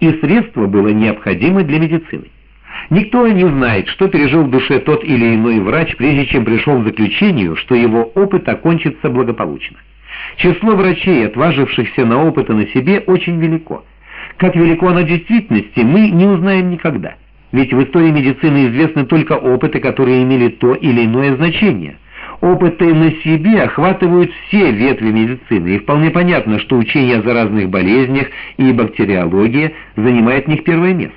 и средство было необходимо для медицины. Никто не знает, что пережил в душе тот или иной врач, прежде чем пришел к заключению, что его опыт окончится благополучно. Число врачей, отважившихся на опыты на себе, очень велико. Как велико оно в действительности, мы не узнаем никогда. Ведь в истории медицины известны только опыты, которые имели то или иное значение. Опыты на себе охватывают все ветви медицины, и вполне понятно, что учение о заразных болезнях и бактериология занимает в них первое место.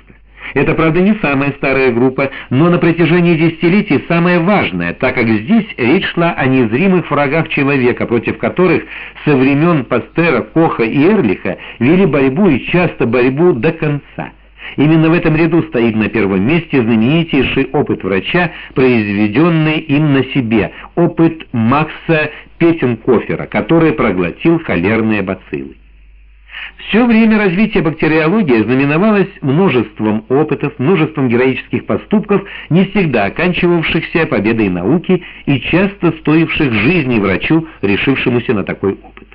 Это, правда, не самая старая группа, но на протяжении десятилетий самая важная, так как здесь речь шла о незримых врагах человека, против которых со времен Пастера, Коха и Эрлиха вели борьбу и часто борьбу до конца. Именно в этом ряду стоит на первом месте знаменитейший опыт врача, произведенный им на себе, опыт Макса Петенкофера, который проглотил холерные бациллы. Все время развития бактериологии знаменовалось множеством опытов, множеством героических поступков, не всегда оканчивавшихся победой науки и часто стоивших жизни врачу, решившемуся на такой опыт.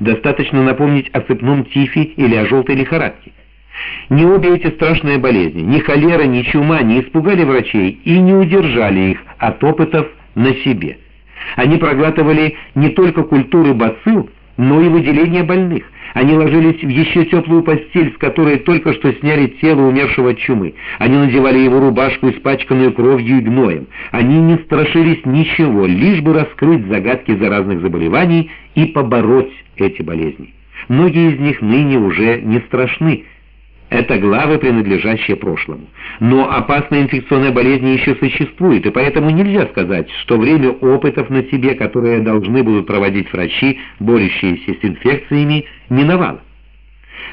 Достаточно напомнить о цепном тифе или о желтой лихорадке. Ни обе эти страшные болезни, ни холера, ни чума не испугали врачей и не удержали их от опытов на себе. Они проглатывали не только культуры бацилл, но и выделение больных. Они ложились в еще теплую постель, с которой только что сняли тело умершего чумы. Они надевали его рубашку, испачканную кровью и гноем. Они не страшились ничего, лишь бы раскрыть загадки заразных заболеваний и побороть эти болезни. Многие из них ныне уже не страшны, это главы, принадлежащие прошлому. Но опасная инфекционная болезнь еще существует, и поэтому нельзя сказать, что время опытов на себе, которые должны будут проводить врачи, борющиеся с инфекциями, миновало.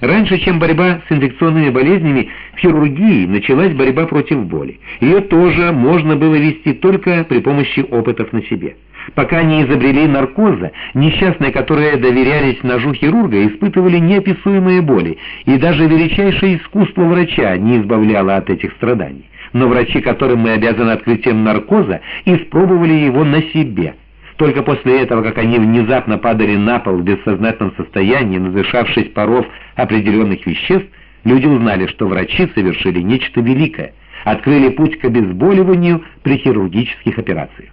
Раньше, чем борьба с инфекционными болезнями, в хирургии началась борьба против боли. Ее тоже можно было вести только при помощи опытов на себе. Пока не изобрели наркоза, несчастные, которые доверялись ножу хирурга, испытывали неописуемые боли, и даже величайшее искусство врача не избавляло от этих страданий. Но врачи, которым мы обязаны открытием наркоза, испробовали его на себе. Только после этого, как они внезапно падали на пол в бессознательном состоянии, надышавшись паров определенных веществ, люди узнали, что врачи совершили нечто великое, открыли путь к обезболиванию при хирургических операциях.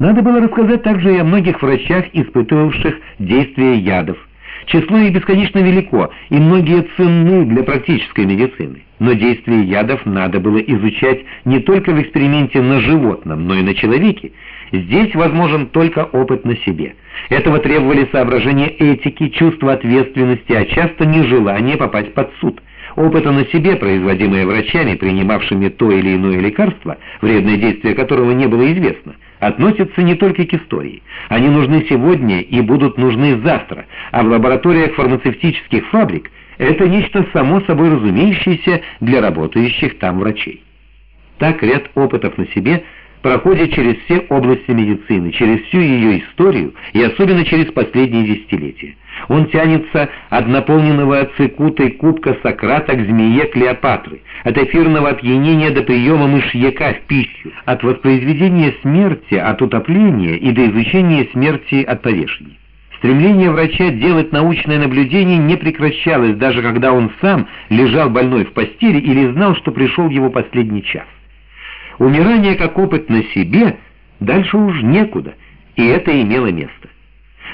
Надо было рассказать также и о многих врачах, испытывавших действие ядов. Число их бесконечно велико, и многие ценны для практической медицины. Но действие ядов надо было изучать не только в эксперименте на животном, но и на человеке. Здесь возможен только опыт на себе. Этого требовали соображения этики, чувство ответственности, а часто нежелание попасть под суд. Опыта на себе, производимые врачами, принимавшими то или иное лекарство, вредное действие которого не было известно, относятся не только к истории. Они нужны сегодня и будут нужны завтра, а в лабораториях фармацевтических фабрик это нечто само собой разумеющееся для работающих там врачей. Так ряд опытов на себе проходит через все области медицины, через всю ее историю и особенно через последние десятилетия. Он тянется от наполненного цикутой кубка Сократа к змее Клеопатры, от эфирного опьянения до приема мышьяка в пищу, от воспроизведения смерти от утопления и до изучения смерти от повешения. Стремление врача делать научное наблюдение не прекращалось, даже когда он сам лежал больной в постели или знал, что пришел его последний час. Умирание как опыт на себе дальше уж некуда, и это имело место.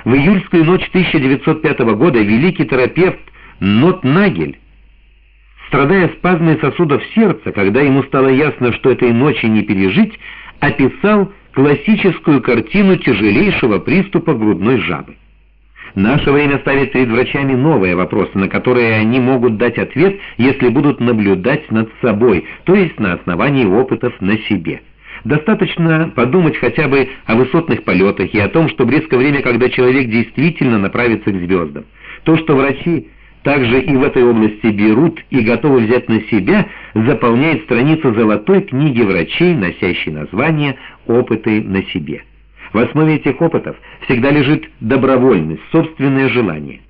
В июльскую ночь 1905 года великий терапевт Нот Нагель, страдая спазмой сосудов сердца, когда ему стало ясно, что этой ночи не пережить, описал классическую картину тяжелейшего приступа грудной жабы. Наше время ставит перед врачами новые вопросы, на которые они могут дать ответ, если будут наблюдать над собой, то есть на основании опытов на себе. Достаточно подумать хотя бы о высотных полетах и о том, что близко время, когда человек действительно направится к звездам. То, что врачи также и в этой области берут и готовы взять на себя, заполняет страницу золотой книги врачей, носящей название «Опыты на себе». В основе этих опытов всегда лежит добровольность, собственное желание.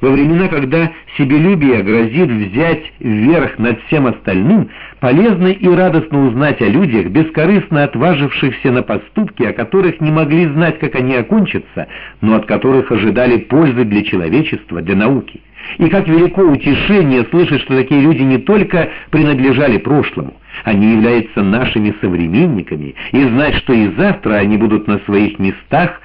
Во времена, когда себелюбие грозит взять верх над всем остальным, полезно и радостно узнать о людях, бескорыстно отважившихся на поступки, о которых не могли знать, как они окончатся, но от которых ожидали пользы для человечества, для науки. И как велико утешение слышать, что такие люди не только принадлежали прошлому, они являются нашими современниками, и знать, что и завтра они будут на своих местах